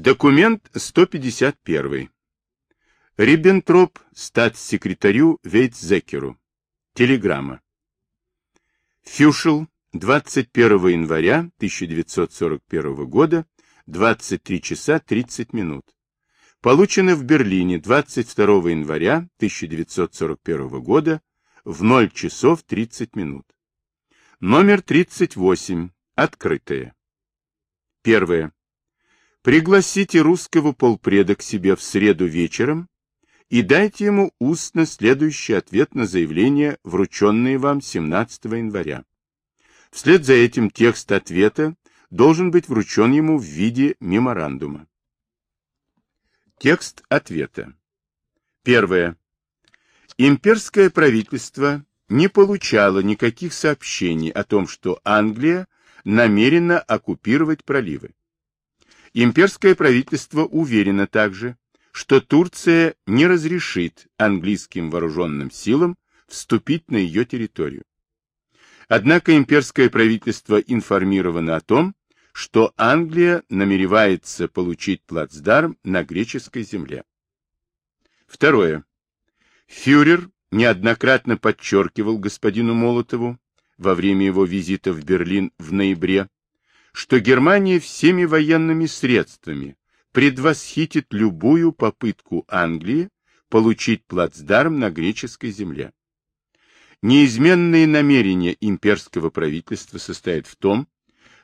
Документ 151. Риббентроп статс-секретарю Вейтзекеру. Телеграмма. Фюшел, 21 января 1941 года, 23 часа 30 минут. Получено в Берлине 22 января 1941 года в 0 часов 30 минут. Номер 38. Открытое. Первое. Пригласите русского полпреда к себе в среду вечером и дайте ему устно следующий ответ на заявление, врученное вам 17 января. Вслед за этим текст ответа должен быть вручен ему в виде меморандума. Текст ответа. Первое. Имперское правительство не получало никаких сообщений о том, что Англия намерена оккупировать проливы. Имперское правительство уверено также, что Турция не разрешит английским вооруженным силам вступить на ее территорию. Однако имперское правительство информировано о том, что Англия намеревается получить плацдарм на греческой земле. Второе. Фюрер неоднократно подчеркивал господину Молотову во время его визита в Берлин в ноябре, что Германия всеми военными средствами предвосхитит любую попытку Англии получить плацдарм на греческой земле. Неизменные намерения имперского правительства состоят в том,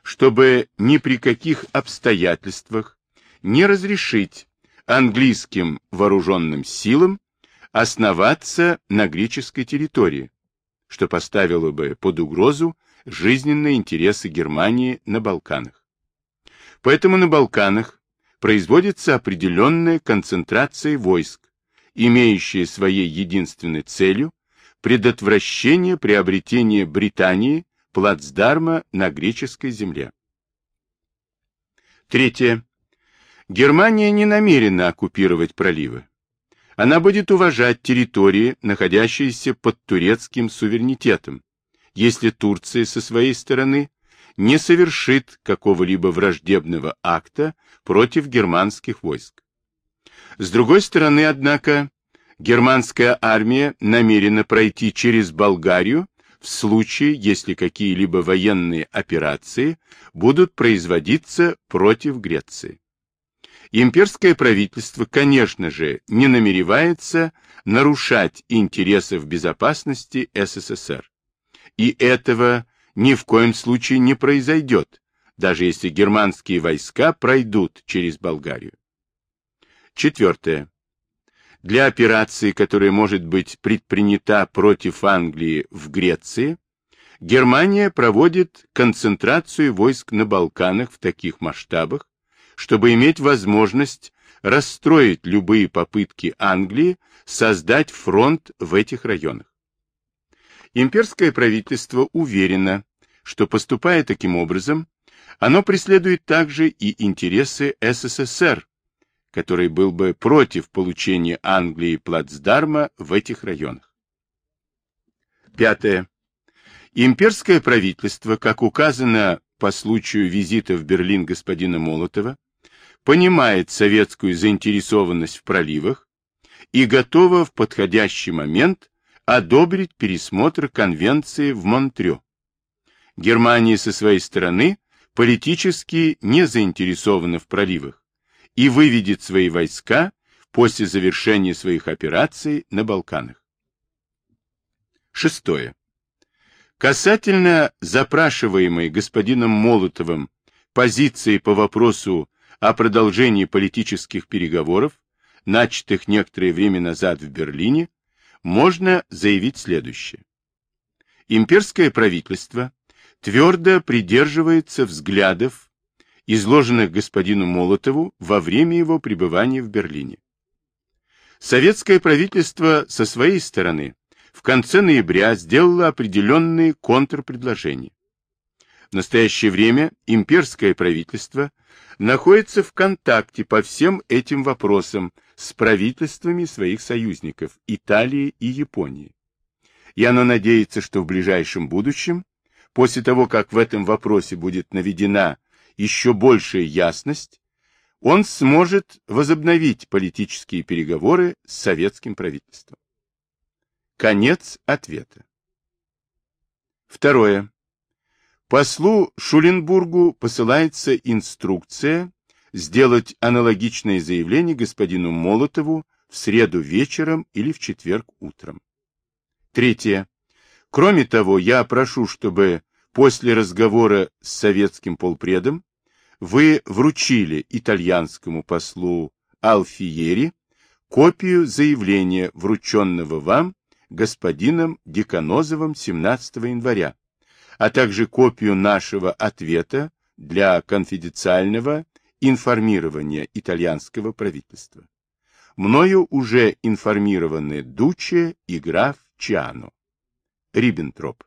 чтобы ни при каких обстоятельствах не разрешить английским вооруженным силам основаться на греческой территории, что поставило бы под угрозу жизненные интересы Германии на Балканах. Поэтому на Балканах производится определенная концентрация войск, имеющая своей единственной целью предотвращение приобретения Британии плацдарма на греческой земле. Третье. Германия не намерена оккупировать проливы. Она будет уважать территории, находящиеся под турецким суверенитетом, если Турция со своей стороны не совершит какого-либо враждебного акта против германских войск. С другой стороны, однако, германская армия намерена пройти через Болгарию в случае, если какие-либо военные операции будут производиться против Греции. Имперское правительство, конечно же, не намеревается нарушать интересов безопасности СССР. И этого ни в коем случае не произойдет, даже если германские войска пройдут через Болгарию. Четвертое. Для операции, которая может быть предпринята против Англии в Греции, Германия проводит концентрацию войск на Балканах в таких масштабах, чтобы иметь возможность расстроить любые попытки Англии создать фронт в этих районах. Имперское правительство уверено, что, поступая таким образом, оно преследует также и интересы СССР, который был бы против получения Англии плацдарма в этих районах. Пятое. Имперское правительство, как указано по случаю визита в Берлин господина Молотова, понимает советскую заинтересованность в проливах и готово в подходящий момент одобрить пересмотр конвенции в Монтрё. Германия со своей стороны политически не заинтересована в проливах и выведет свои войска после завершения своих операций на Балканах. Шестое. Касательно запрашиваемой господином Молотовым позиции по вопросу о продолжении политических переговоров, начатых некоторое время назад в Берлине, можно заявить следующее. Имперское правительство твердо придерживается взглядов, изложенных господину Молотову во время его пребывания в Берлине. Советское правительство со своей стороны в конце ноября сделало определенные контрпредложения. В настоящее время имперское правительство находится в контакте по всем этим вопросам с правительствами своих союзников Италии и Японии. И оно надеется, что в ближайшем будущем, после того, как в этом вопросе будет наведена еще большая ясность, он сможет возобновить политические переговоры с советским правительством. Конец ответа. Второе. Послу Шуленбургу посылается инструкция сделать аналогичное заявление господину Молотову в среду вечером или в четверг утром. Третье. Кроме того, я прошу, чтобы после разговора с советским полпредом вы вручили итальянскому послу Алфиери копию заявления, врученного вам господином Деканозовым 17 января, а также копию нашего ответа для конфиденциального информирования итальянского правительства. Мною уже информированы Дуче и граф Чиано. Риббентроп.